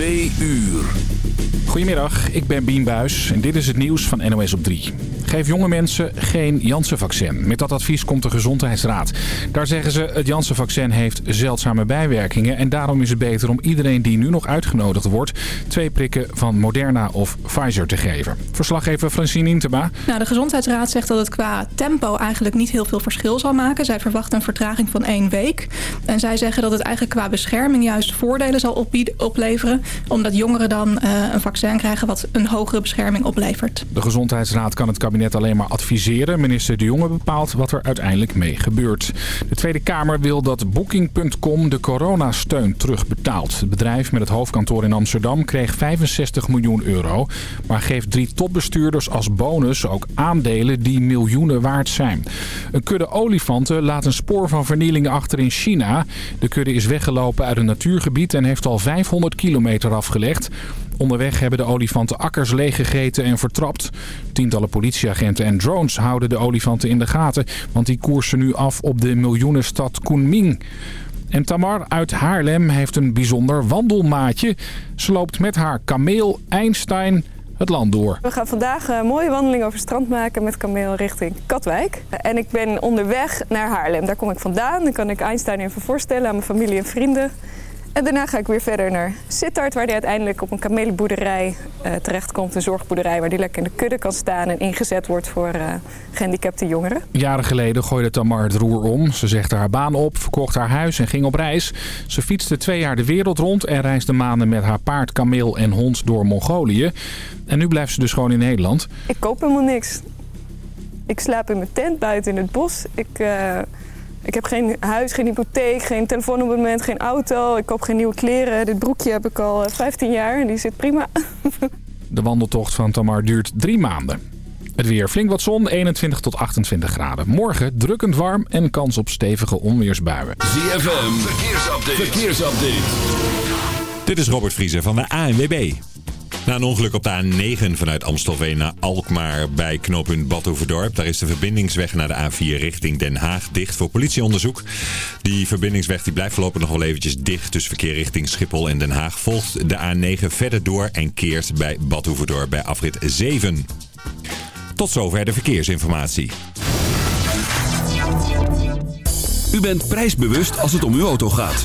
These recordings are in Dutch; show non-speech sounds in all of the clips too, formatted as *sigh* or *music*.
Twee uur. Goedemiddag, ik ben Bien Buis en dit is het nieuws van NOS op 3. Geef jonge mensen geen Janssen-vaccin. Met dat advies komt de Gezondheidsraad. Daar zeggen ze, het Janssen-vaccin heeft zeldzame bijwerkingen... en daarom is het beter om iedereen die nu nog uitgenodigd wordt... twee prikken van Moderna of Pfizer te geven. Verslaggever Francine Intema. Nou, de Gezondheidsraad zegt dat het qua tempo eigenlijk niet heel veel verschil zal maken. Zij verwachten een vertraging van één week. En zij zeggen dat het eigenlijk qua bescherming juist voordelen zal opleveren... omdat jongeren dan uh, een vaccin krijgen wat een hogere bescherming oplevert. De Gezondheidsraad kan het kabinet net alleen maar adviseren. Minister De Jonge bepaalt wat er uiteindelijk mee gebeurt. De Tweede Kamer wil dat Booking.com de coronasteun terugbetaalt. Het bedrijf met het hoofdkantoor in Amsterdam kreeg 65 miljoen euro. Maar geeft drie topbestuurders als bonus ook aandelen die miljoenen waard zijn. Een kudde olifanten laat een spoor van vernieling achter in China. De kudde is weggelopen uit een natuurgebied en heeft al 500 kilometer afgelegd. Onderweg hebben de olifanten akkers leeggegeten en vertrapt. Tientallen politieagenten en drones houden de olifanten in de gaten... want die koersen nu af op de miljoenenstad Kunming. En Tamar uit Haarlem heeft een bijzonder wandelmaatje. Ze loopt met haar kameel Einstein het land door. We gaan vandaag een mooie wandeling over het strand maken met kameel richting Katwijk. En ik ben onderweg naar Haarlem. Daar kom ik vandaan. Dan kan ik Einstein even voorstellen aan mijn familie en vrienden. En daarna ga ik weer verder naar Sittard, waar hij uiteindelijk op een kamelenboerderij uh, terechtkomt. Een zorgboerderij waar hij lekker in de kudde kan staan en ingezet wordt voor uh, gehandicapte jongeren. Jaren geleden gooide Tamar het roer om. Ze zegde haar baan op, verkocht haar huis en ging op reis. Ze fietste twee jaar de wereld rond en reisde maanden met haar paard, kameel en hond door Mongolië. En nu blijft ze dus gewoon in Nederland. Ik koop helemaal niks. Ik slaap in mijn tent buiten in het bos. Ik... Uh, ik heb geen huis, geen hypotheek, geen telefoonabonnement, geen auto. Ik koop geen nieuwe kleren. Dit broekje heb ik al 15 eh, jaar en die zit prima. *laughs* De wandeltocht van Tamar duurt drie maanden. Het weer flink wat zon, 21 tot 28 graden. Morgen drukkend warm en kans op stevige onweersbuien. ZFM, verkeersupdate. verkeersupdate. Dit is Robert Vriezer van de ANWB. Na een ongeluk op de A9 vanuit Amstelveen naar Alkmaar bij knooppunt Badhoevedorp. Daar is de verbindingsweg naar de A4 richting Den Haag dicht voor politieonderzoek. Die verbindingsweg die blijft voorlopig nog wel eventjes dicht. Dus verkeer richting Schiphol en Den Haag volgt de A9 verder door en keert bij Badhoevedorp bij afrit 7. Tot zover de verkeersinformatie. U bent prijsbewust als het om uw auto gaat.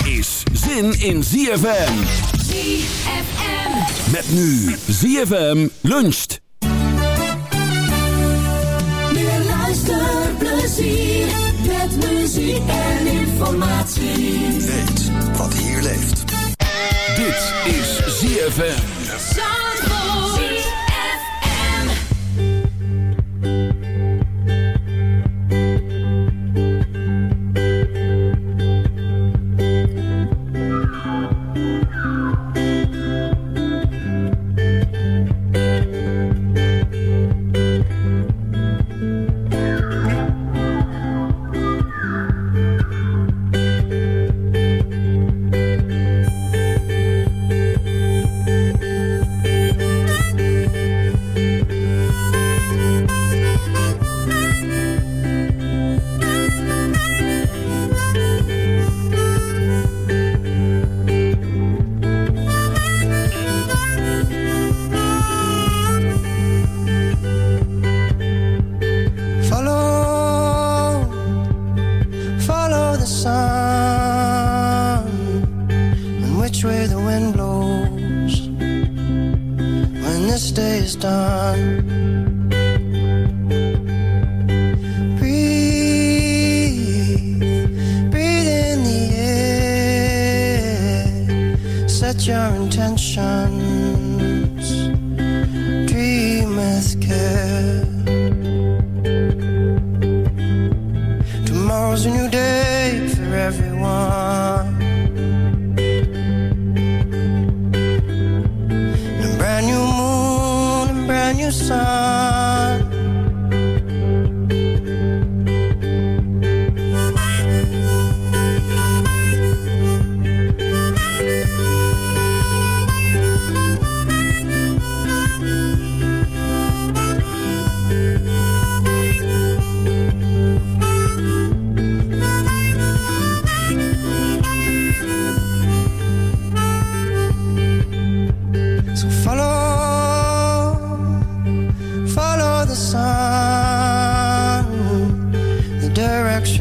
zin in ZFM. ZFM. Met nu ZFM luncht. Meer luisterplezier met muziek en informatie. Weet wat hier leeft. Dit is ZFM.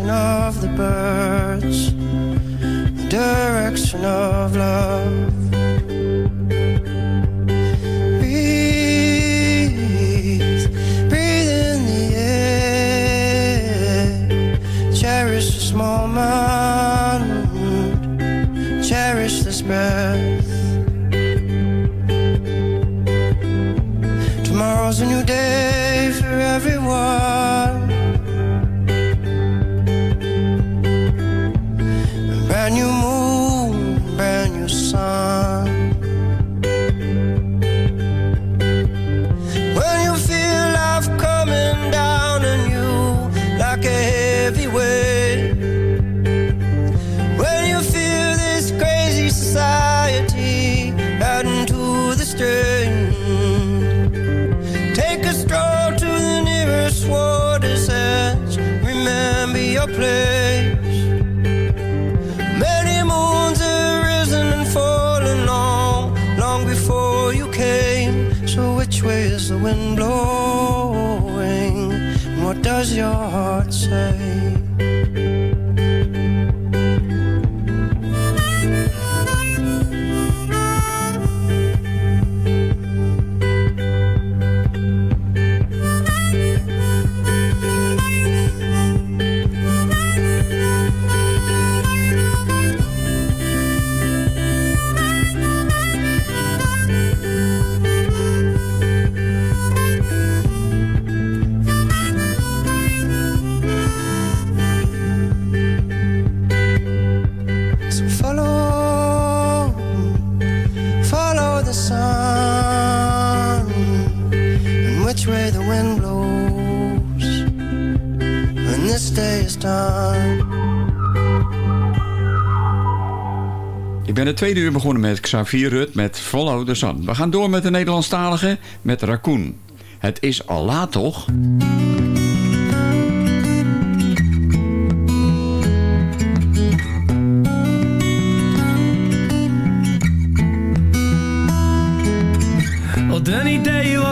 direction of the birds, the direction of love. which the wind blows when this day is done. Ik ben het tweede uur begonnen met Xavier Rut met Follow the Sun. We gaan door met de Nederlandstalige met Raccoon. Het is al laat, toch?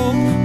Oh.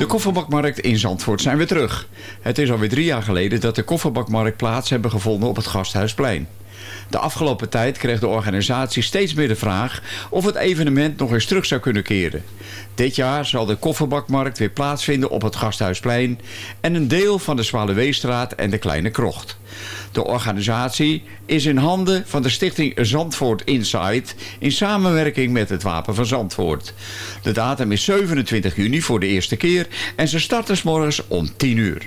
De kofferbakmarkt in Zandvoort zijn we terug. Het is alweer drie jaar geleden dat de kofferbakmarkt plaats hebben gevonden op het Gasthuisplein. De afgelopen tijd kreeg de organisatie steeds meer de vraag of het evenement nog eens terug zou kunnen keren. Dit jaar zal de kofferbakmarkt weer plaatsvinden op het Gasthuisplein en een deel van de Zwaluweestraat en de Kleine Krocht. De organisatie is in handen van de stichting Zandvoort Insight in samenwerking met het Wapen van Zandvoort. De datum is 27 juni voor de eerste keer en ze starten 's morgens om 10 uur.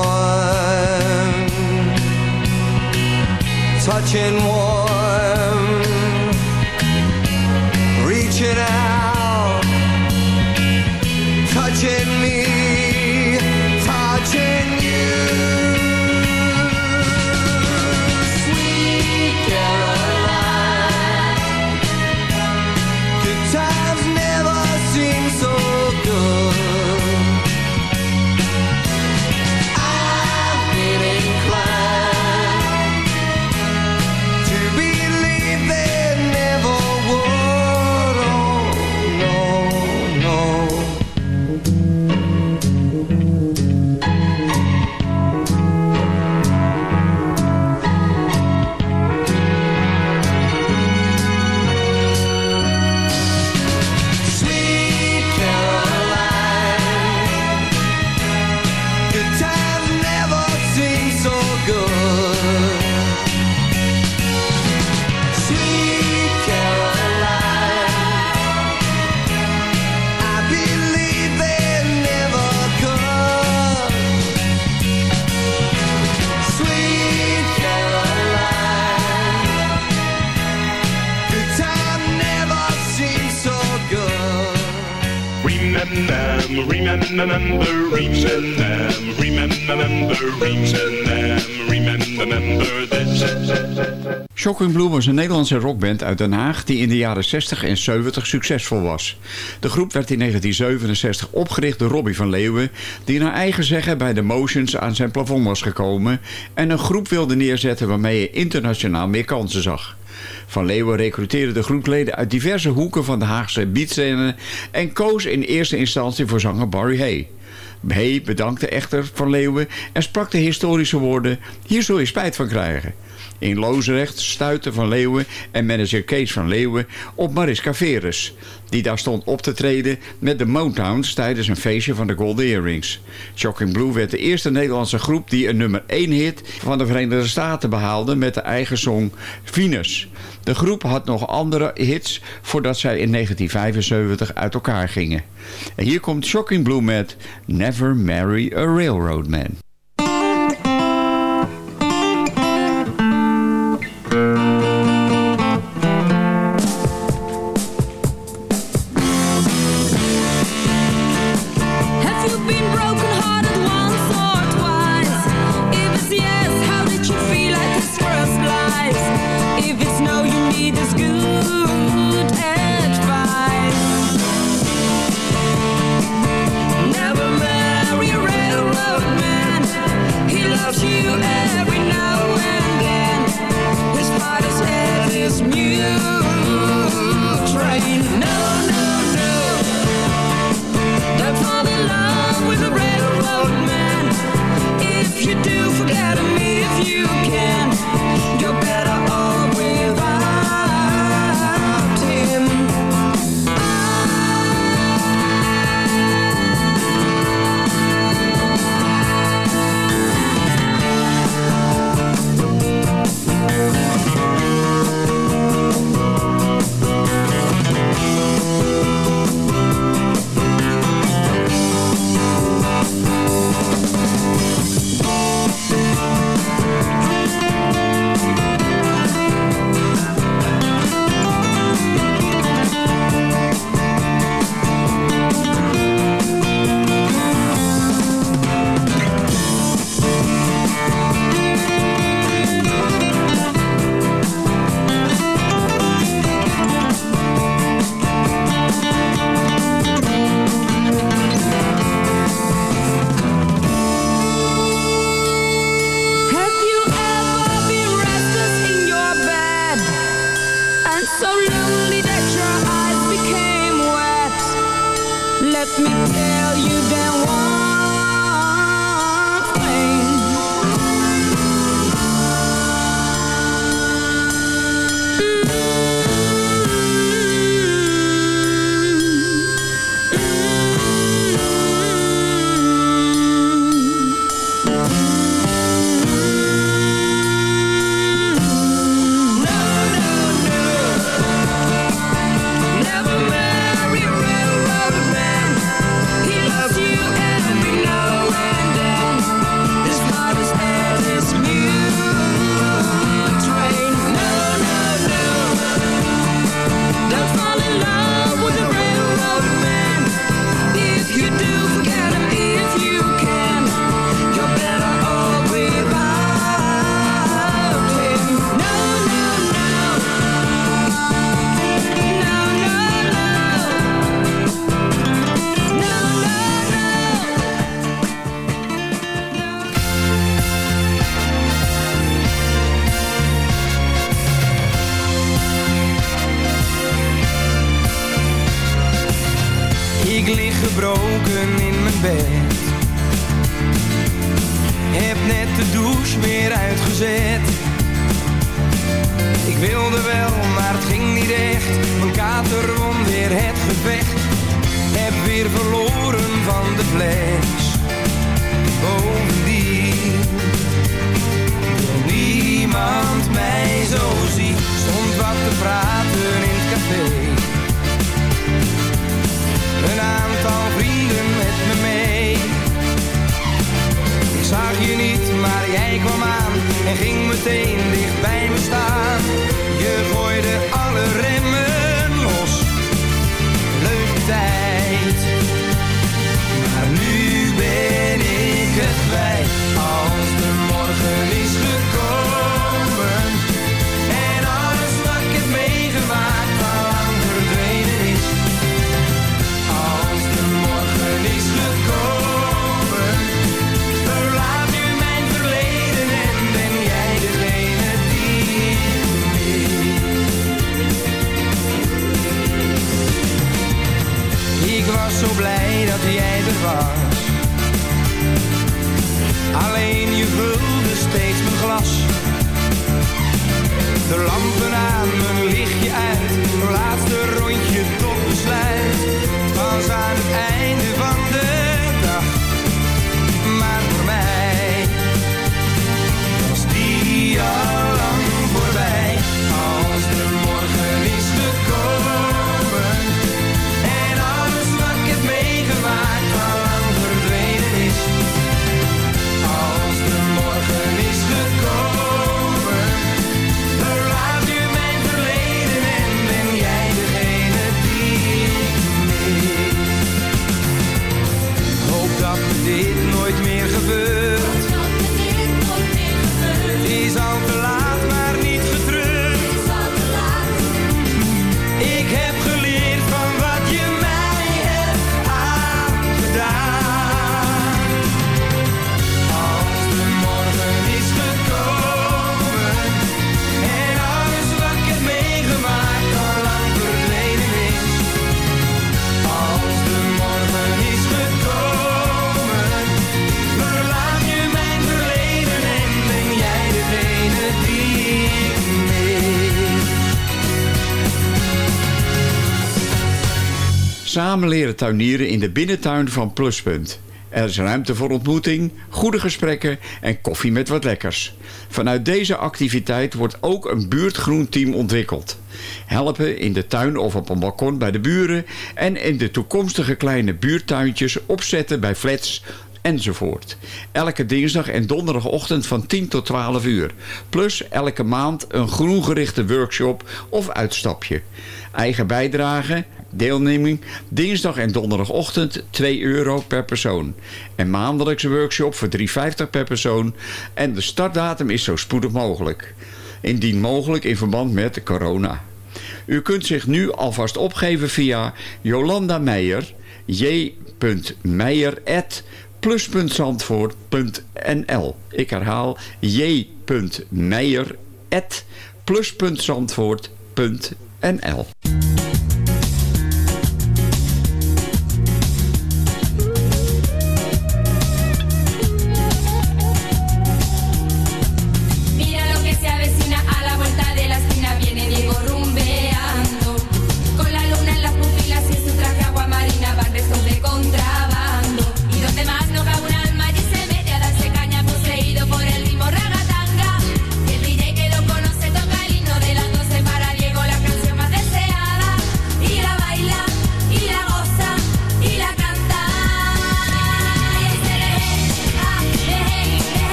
touching warm, reaching out, remember remember remember. Shocking Blue was een Nederlandse rockband uit Den Haag die in de jaren 60 en 70 succesvol was. De groep werd in 1967 opgericht door Robbie van Leeuwen, die naar eigen zeggen bij de Motions aan zijn plafond was gekomen en een groep wilde neerzetten waarmee hij internationaal meer kansen zag. Van Leeuwen recruteerde de groepleden uit diverse hoeken van de Haagse beatscène en koos in eerste instantie voor zanger Barry Hay. Hay bedankte echter Van Leeuwen en sprak de historische woorden, hier zul je spijt van krijgen. In Loosrecht stuitte Van Leeuwen en manager Kees van Leeuwen op Mariska Veres, die daar stond op te treden met de Motowns tijdens een feestje van de Golden Earrings. Shocking Blue werd de eerste Nederlandse groep die een nummer 1 hit van de Verenigde Staten behaalde met de eigen song Venus. De groep had nog andere hits voordat zij in 1975 uit elkaar gingen. En hier komt Shocking Blue met Never Marry a Railroad Man. was zo blij dat jij er was. Alleen je vulde steeds mijn glas. De lampen aan, mijn lichtje uit. laat laatste rondje tot besluit. Was aan het einde van Samen leren tuinieren in de binnentuin van Pluspunt. Er is ruimte voor ontmoeting, goede gesprekken en koffie met wat lekkers. Vanuit deze activiteit wordt ook een buurtgroenteam ontwikkeld. Helpen in de tuin of op een balkon bij de buren... en in de toekomstige kleine buurttuintjes opzetten bij flats enzovoort. Elke dinsdag en donderdagochtend van 10 tot 12 uur. Plus elke maand een groengerichte workshop of uitstapje. Eigen bijdrage, Deelneming dinsdag en donderdagochtend 2 euro per persoon. En maandelijkse workshop voor 3,50 per persoon. En de startdatum is zo spoedig mogelijk. Indien mogelijk in verband met de corona. U kunt zich nu alvast opgeven via Jolanda Meijer, j.meijer@plus.zandvoort.nl. Ik herhaal j.meijer@plus.zandvoort.nl.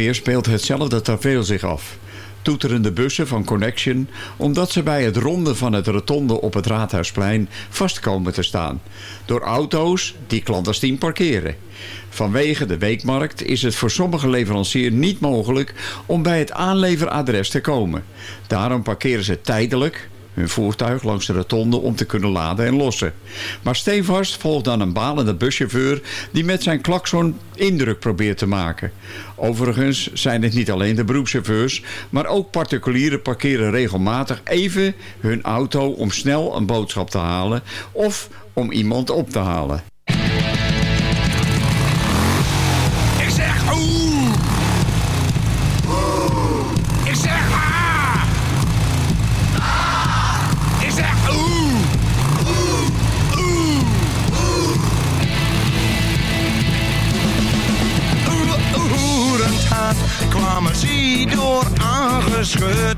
ongeveer speelt hetzelfde tafereel zich af. Toeterende bussen van Connection, omdat ze bij het ronden van het rotonde op het Raadhuisplein vastkomen te staan. Door auto's die clandestien parkeren. Vanwege de weekmarkt is het voor sommige leveranciers niet mogelijk om bij het aanleveradres te komen. Daarom parkeren ze tijdelijk hun voertuig langs de rotonde om te kunnen laden en lossen. Maar stevast volgt dan een balende buschauffeur die met zijn klakson indruk probeert te maken. Overigens zijn het niet alleen de beroepschauffeurs, maar ook particulieren parkeren regelmatig even hun auto om snel een boodschap te halen of om iemand op te halen. Aangeschud.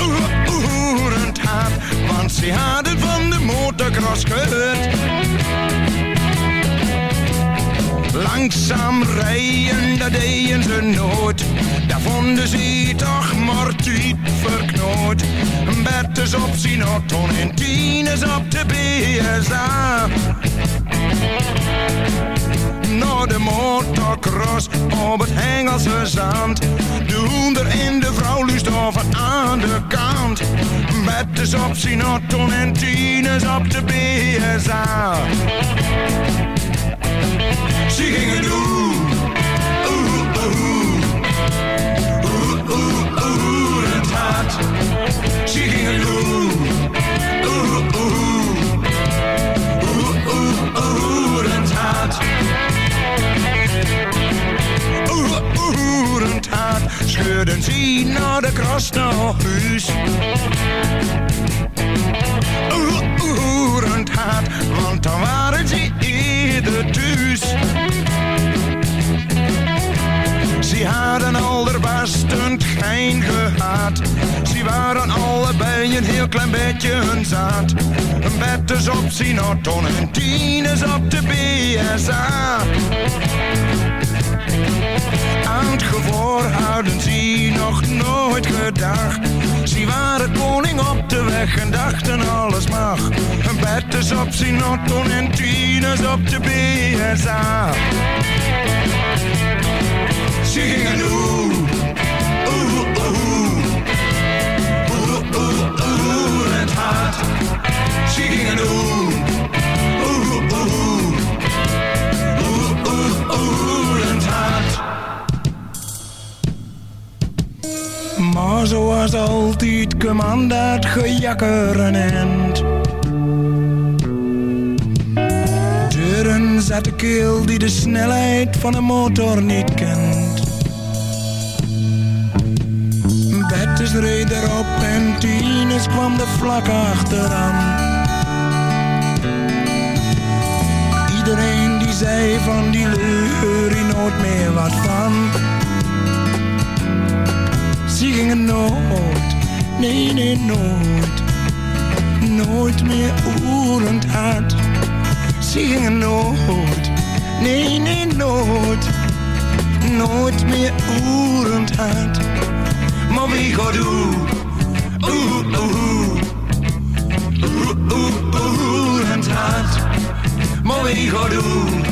Oeh, Oerend hard, want ze hadden van de motocross gehoord. Langzaam rijden, dat deden ze nooit. Daar vonden ze toch maar tijd verknoot. Bertus op zijn auto en Tines op de BSA. Naar de motocross op het Hengelse zand. De hoender en de vrouw lust over aan de kant. Bertus op zijn auto en Tines op de BSA. Ze gingen doen. Oeh, oeh. Oeh, oeh, oeh, het hart. Ze gingen doen. Scheurden ze naar de kras naar huis. Het hart. Want dan waren ze eerder thuis. Ze hadden allerbest een gein gehad. Ze waren allebei een heel klein beetje hun zaad. Een bed is op zijn auto en tien is op de BSA. Gevoor hadden ze nog nooit gedacht. Ze waren koning op de weg en dachten alles mag. Een bed is op auto en tien op de BSA. Ze gingen doen. Oeh, oeh. Oeh, oeh, oeh, het hart. Ze gingen. Oeh, Zoals altijd kwam dat gejakker een eind. Deuren zat de keel die de snelheid van een motor niet kent. Bettes reed erop en Tines kwam er vlak achteraan. Iedereen die zei van die leur nooit meer wat van. Ze gingen nooit, nee nee nooit, nooit meer oerend hard. Ze gingen nooit, nee nee nooit, nooit meer oerend hard. Maar wie gaat doen? Oeh, oeh, oeh, oeh, oerend hard. Maar wie gaat? Oeh,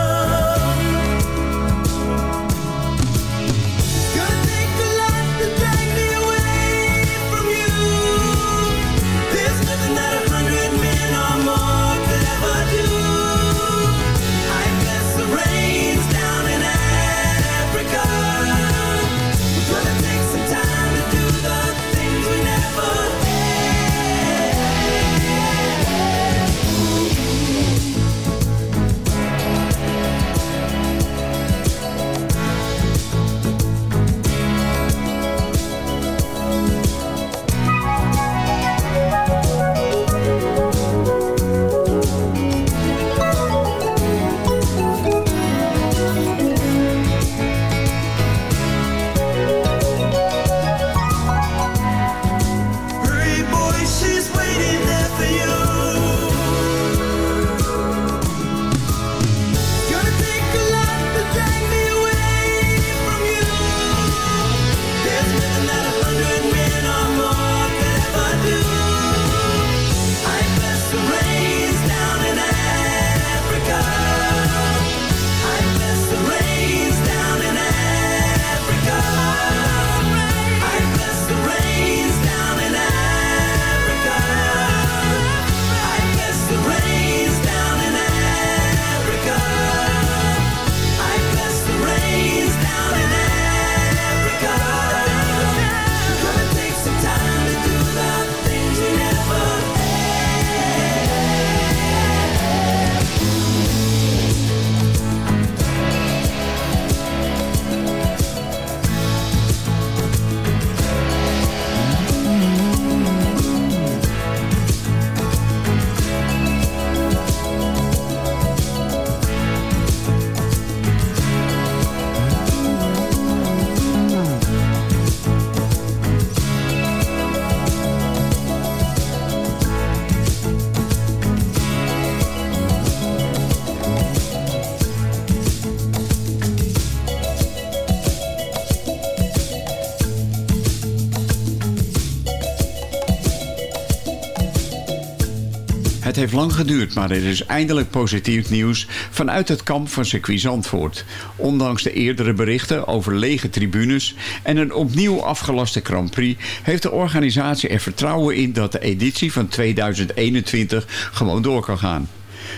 Lang geduurd, maar er is eindelijk positief nieuws vanuit het kamp van circuit Zandvoort. Ondanks de eerdere berichten over lege tribunes en een opnieuw afgelaste Grand Prix... heeft de organisatie er vertrouwen in dat de editie van 2021 gewoon door kan gaan.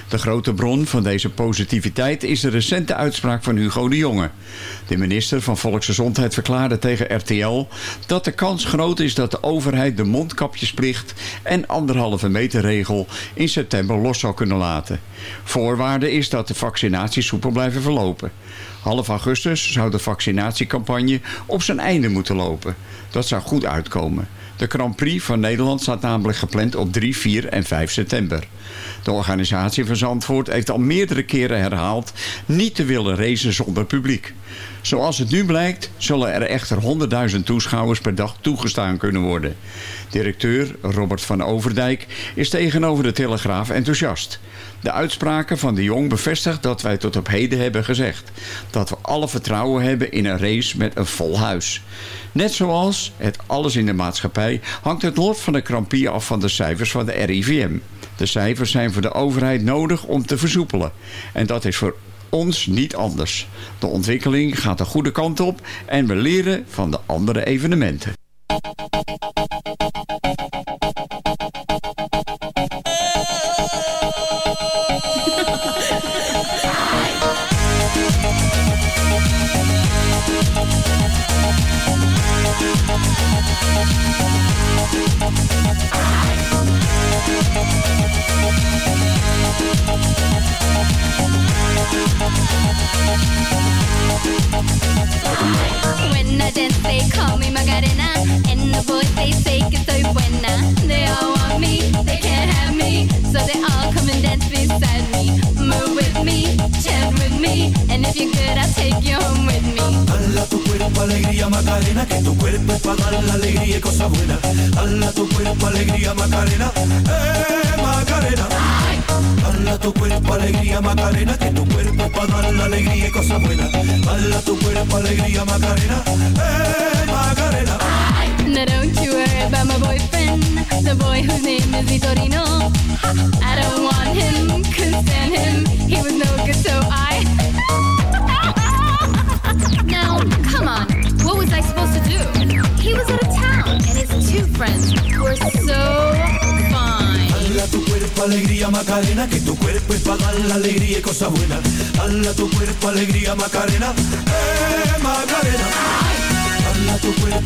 De grote bron van deze positiviteit is de recente uitspraak van Hugo de Jonge. De minister van Volksgezondheid verklaarde tegen RTL dat de kans groot is dat de overheid de mondkapjesplicht en anderhalve meter regel in september los zou kunnen laten. Voorwaarde is dat de vaccinaties soepel blijven verlopen. Half augustus zou de vaccinatiecampagne op zijn einde moeten lopen. Dat zou goed uitkomen. De Grand Prix van Nederland staat namelijk gepland op 3, 4 en 5 september. De organisatie van Zandvoort heeft al meerdere keren herhaald niet te willen racen zonder publiek. Zoals het nu blijkt zullen er echter 100.000 toeschouwers per dag toegestaan kunnen worden. Directeur Robert van Overdijk is tegenover de Telegraaf enthousiast. De uitspraken van de Jong bevestigt dat wij tot op heden hebben gezegd. dat we alle vertrouwen hebben in een race met een vol huis. Net zoals het alles in de maatschappij hangt het lot van de krampie af van de cijfers van de RIVM. De cijfers zijn voor de overheid nodig om te versoepelen. En dat is voor ons niet anders. De ontwikkeling gaat de goede kant op en we leren van de andere evenementen.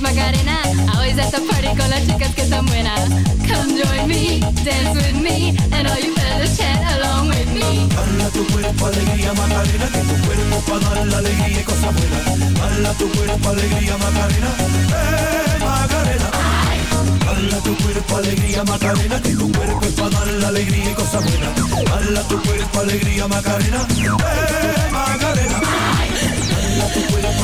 is Macarena. Always at the party con las chicas que están buenas. Come join me, dance with me, and all you fellas chant along with me. Hala tu cuerpo alegría Macarena, que tu cuerpo para dar la alegría y cosas buenas. Hala tu cuerpo alegría Macarena, eh Macarena. Hala tu cuerpo alegría Macarena, que tu cuerpo es dar la alegría y cosas buenas. Hala tu cuerpo alegría Macarena, eh Macarena. Hala tu cuerpo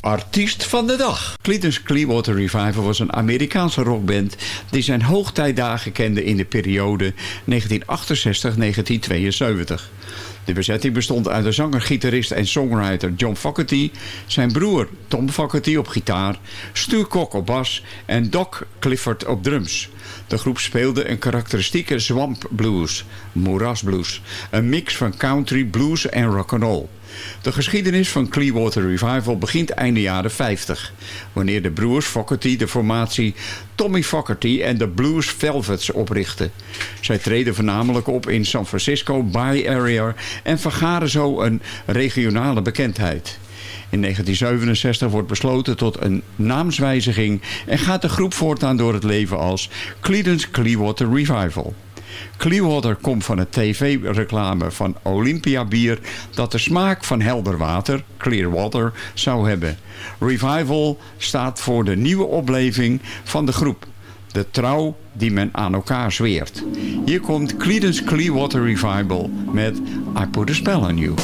Artiest van de dag. Creedence Clearwater Revival was een Amerikaanse rockband... die zijn hoogtijdagen kende in de periode 1968-1972. De bezetting bestond uit de zanger, gitarist en songwriter John Fogerty... zijn broer Tom Fogerty op gitaar... Stu Kok op bas en Doc Clifford op drums. De groep speelde een karakteristieke swamp blues, moerasblues... een mix van country, blues en rock'n'roll. De geschiedenis van Clearwater Revival begint einde jaren 50... wanneer de broers Fogerty de formatie Tommy Fogerty en de Blues Velvets oprichten. Zij treden voornamelijk op in San Francisco Bay Area... en vergaren zo een regionale bekendheid. In 1967 wordt besloten tot een naamswijziging... en gaat de groep voortaan door het leven als Creedence Clearwater Revival. Clearwater komt van een tv-reclame van Olympia bier dat de smaak van helder water, Clearwater, zou hebben. Revival staat voor de nieuwe opleving van de groep. De trouw die men aan elkaar zweert. Hier komt Creedence Clearwater Revival met I Put a Spell on You.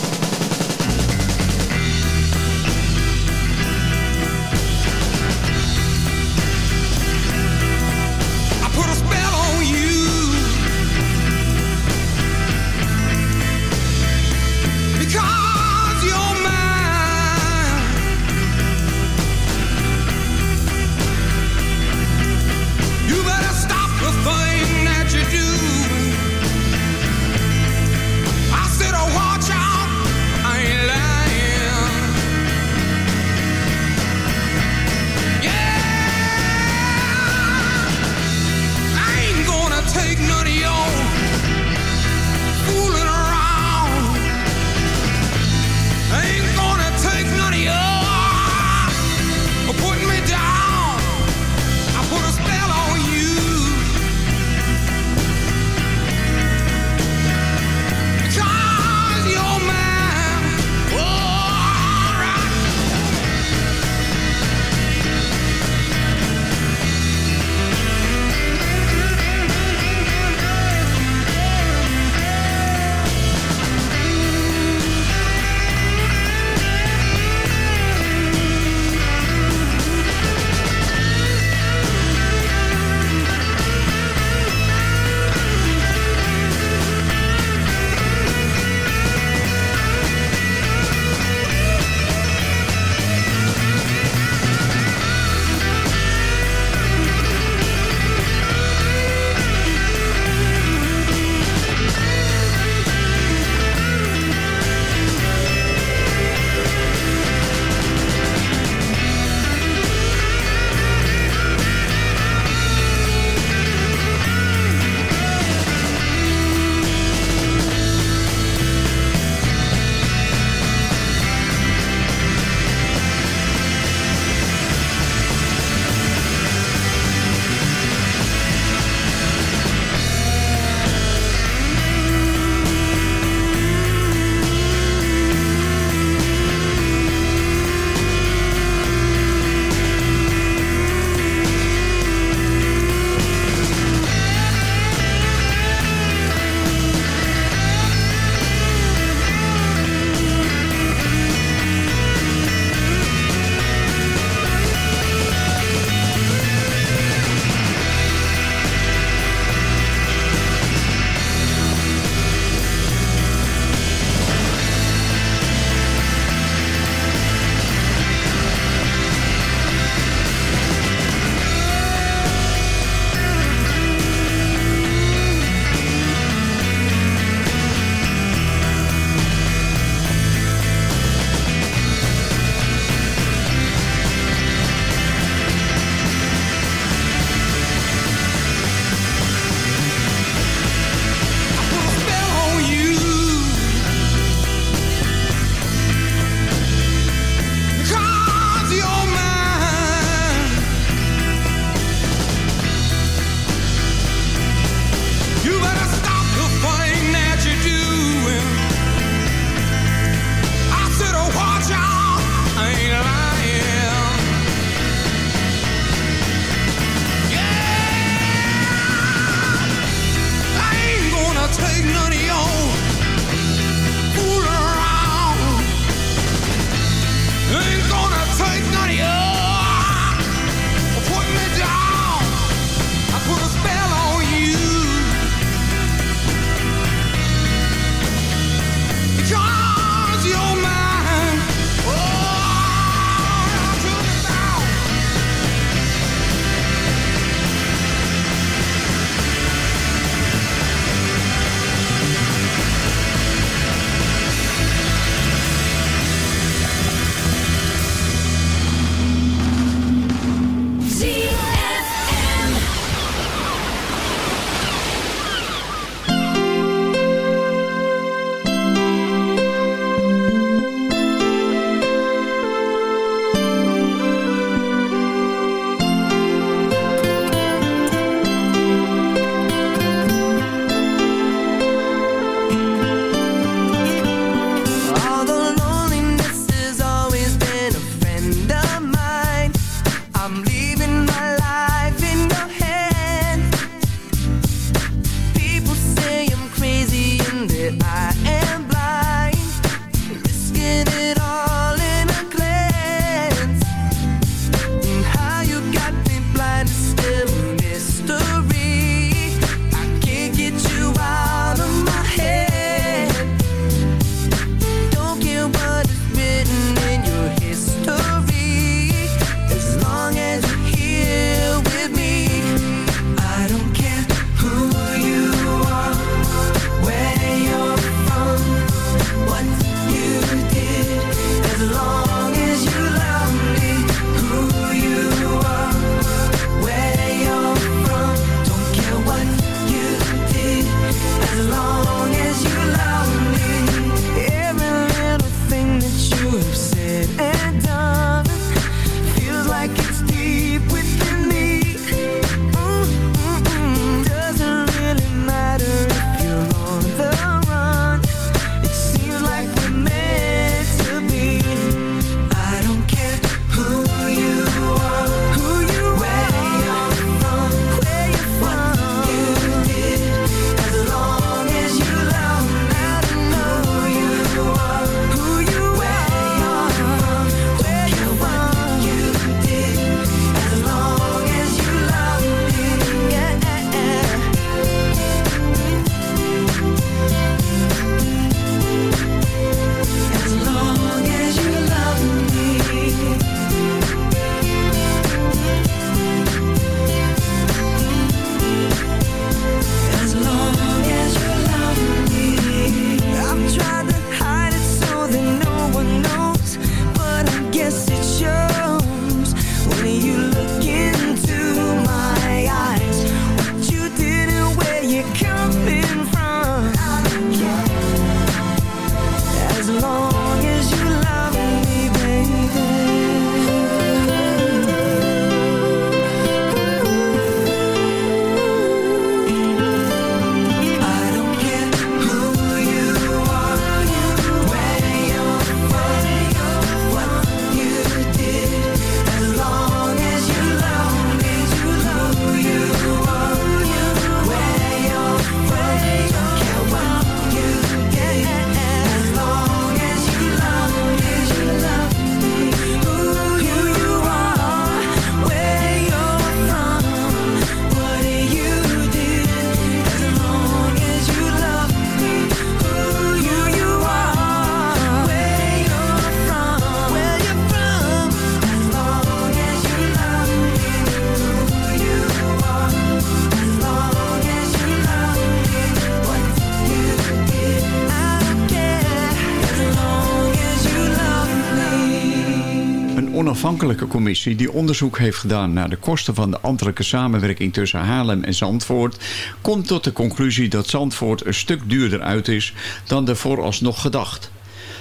Onafhankelijke commissie die onderzoek heeft gedaan naar de kosten van de ambtelijke samenwerking tussen Haarlem en Zandvoort, komt tot de conclusie dat Zandvoort een stuk duurder uit is dan er vooralsnog gedacht.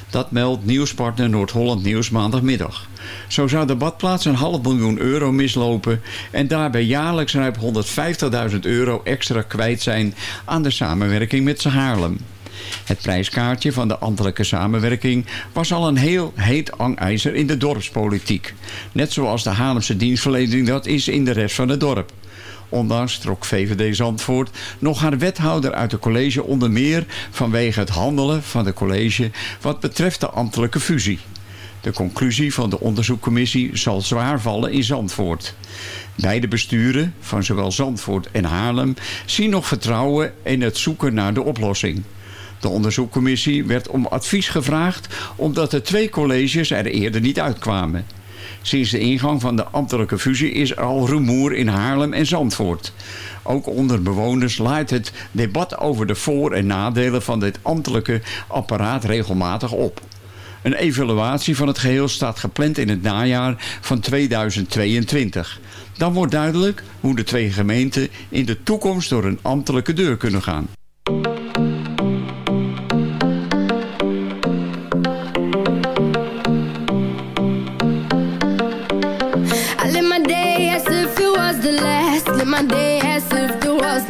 Dat meldt nieuwspartner Noord-Holland Nieuws maandagmiddag. Zo zou de badplaats een half miljoen euro mislopen en daarbij jaarlijks ruim 150.000 euro extra kwijt zijn aan de samenwerking met Haarlem. Het prijskaartje van de ambtelijke samenwerking was al een heel heet hangijzer in de dorpspolitiek. Net zoals de Haarlemse dienstverlening dat is in de rest van het dorp. Ondanks trok VVD Zandvoort nog haar wethouder uit het college onder meer vanwege het handelen van de college wat betreft de ambtelijke fusie. De conclusie van de onderzoekcommissie zal zwaar vallen in Zandvoort. Beide besturen, van zowel Zandvoort en Haarlem, zien nog vertrouwen in het zoeken naar de oplossing. De onderzoekcommissie werd om advies gevraagd omdat de twee colleges er eerder niet uitkwamen. Sinds de ingang van de ambtelijke fusie is er al rumoer in Haarlem en Zandvoort. Ook onder bewoners laait het debat over de voor- en nadelen van dit ambtelijke apparaat regelmatig op. Een evaluatie van het geheel staat gepland in het najaar van 2022. Dan wordt duidelijk hoe de twee gemeenten in de toekomst door een ambtelijke deur kunnen gaan.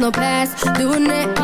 No past. Doing it all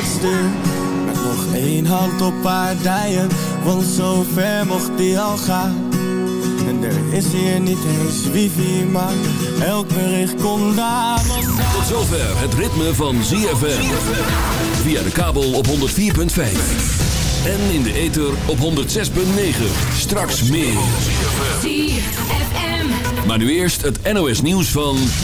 het Met nog één hand op haar dijen Want zover mocht die al gaan. En er is hier niet eens wifi Maar elk bericht kon daar Tot zover het ritme van ZFM Via de kabel op 104.5 en in de ether op 106.9. Straks meer. Maar nu eerst het NOS nieuws van...